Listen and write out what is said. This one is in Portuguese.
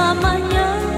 amanhã.